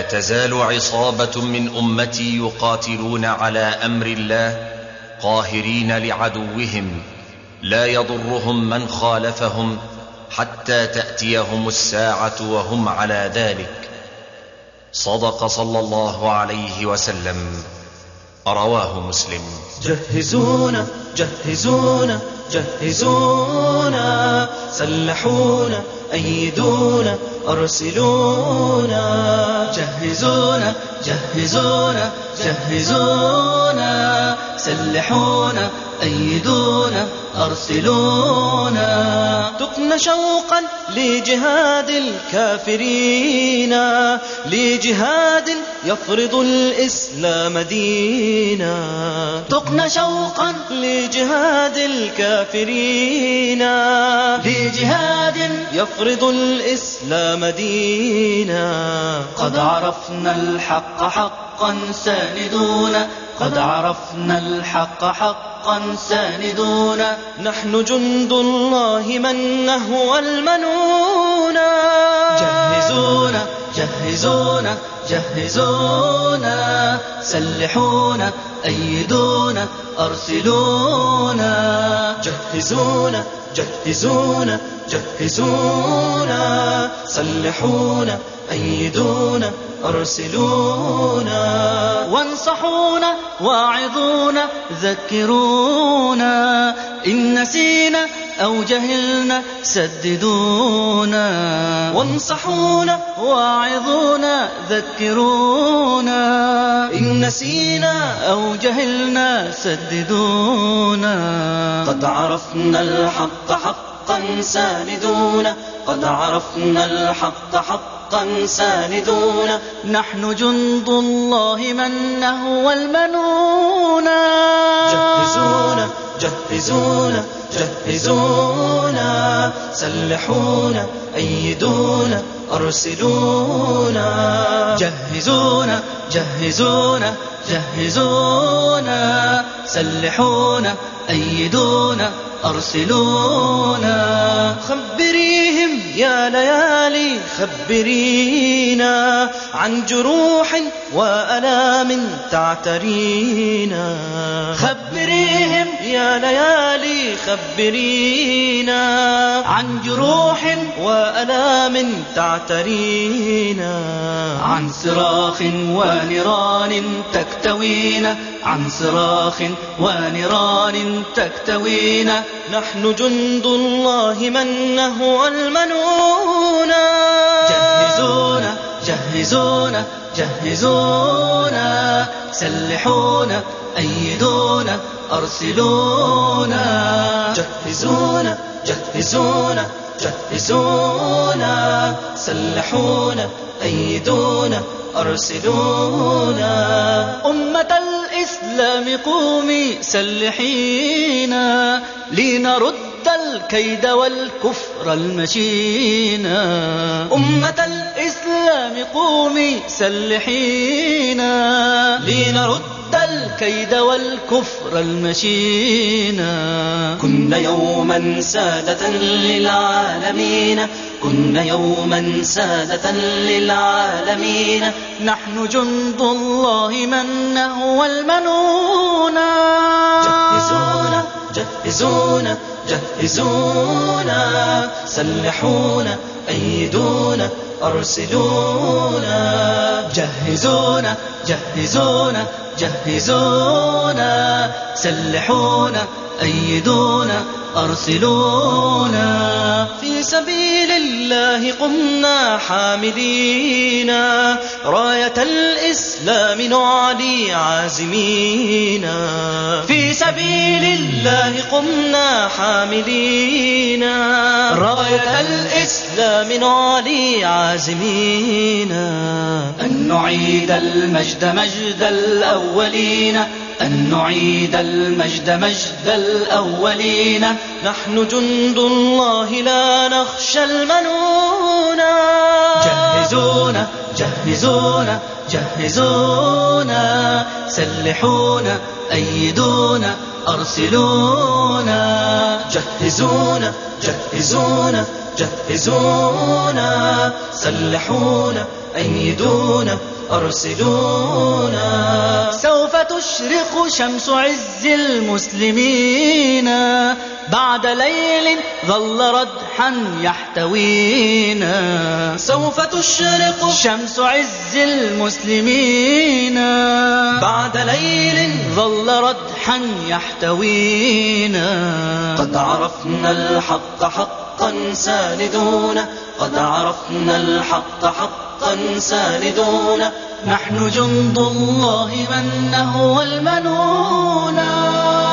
تزال عصابة من أمتي يقاتلون على أمر الله قاهرين لعدوهم لا يضرهم من خالفهم حتى تأتيهم الساعة وهم على ذلك. صدق صلى الله عليه وسلم. رواه مسلم. جهزونا جهزونا جهزونا سلحونا أيدونا. أرسلونا جهزونا جهزونا جهزونا سلحونا أيدونا أرسلونا. تقن شوقا لجهاد الكافرين لجهاد يفرض الإسلام دينا. تقن شوقا لجهاد الكافرين لجهاد يفرض الإسلام دينا. قد عرفنا الحق حقا ساندونا قد عرفنا الحق حقا ساندونا. نحن جند الله من نهوى المنونا. جهزونا جهزونا جهزونا. سلحونا أيدونا أرسلونا. جهزونا جهزونا جهزونا سلحونا أيدونا أرسلونا. وانصحونا واعظونا ذكرونا. إن نسينا أو جهلنا سددونا. وانصحونا واعظونا ذكرونا. إن نسينا أو جهلنا سددونا. قد عرفنا الحق حقا ساندونا. قد عرفنا الحق حقا ساندونا. نحن جند الله من نهوى المنونا جهزونا جهزونا جهزونا. سلحونا أيدونا أرسلونا. جهزونا جهزونا. جهزونا سلحونا أيدونا أرسلونا. خبريهم يا ليالي خبرينا عن جروح وألام تعترينا. خبريهم يا ليالي خبرينا عن جروح وألام تعترينا. عن صراخ ونيران تكتوينا عن صراخ ونيران تكتوينا نحن جند الله من نهوى المنونا جهزونا جهزونا جهزونا سلحونا أيدونا أرسلونا جهزونا جهزونا جهزونا سلحونا أيدونا أرسلونا. أمة الإسلام قومي سلحينا لنرد الكيد والكفر المشينا. أمة الإسلام قومي سلحينا لنرد الكيد والكفر المشينا. كنا يوما سادة للعالمين. كنا يوما سادة للعالمين. نحن جند الله من نهوى المنونا جهزونا جهزونا جهزونا. سلحونا أيدونا أرسلونا. جهزونا جهزونا. جهزونا سلحونا أيدونا أرسلونا. في سبيل الله قمنا حاملين راية الإسلام نعلي عازمين. في سبيل الله قمنا حاملين راية الإسلام نعلي عازمين. أن نعيد المجد مجد الأولين. أن نعيد المجد مجد الأولين. نحن جند الله لا نخشى المنونا جهزونا جهزونا جهزونا. سلحونا أيدونا أرسلونا. جهزونا جهزونا جهزونا سلحونا أيدونا أرسلونا. سوف تشرق شمس عز المسلمين. بعد ليل ظل ردحا يحتوينا. سوف تشرق شمس عز المسلمين. بعد ليل ظل ردحا يحتوينا. قد عرفنا الحق حقا ساندونا قد عرفنا الحق حقا ساندونا نحن جند الله من نهوى المنونا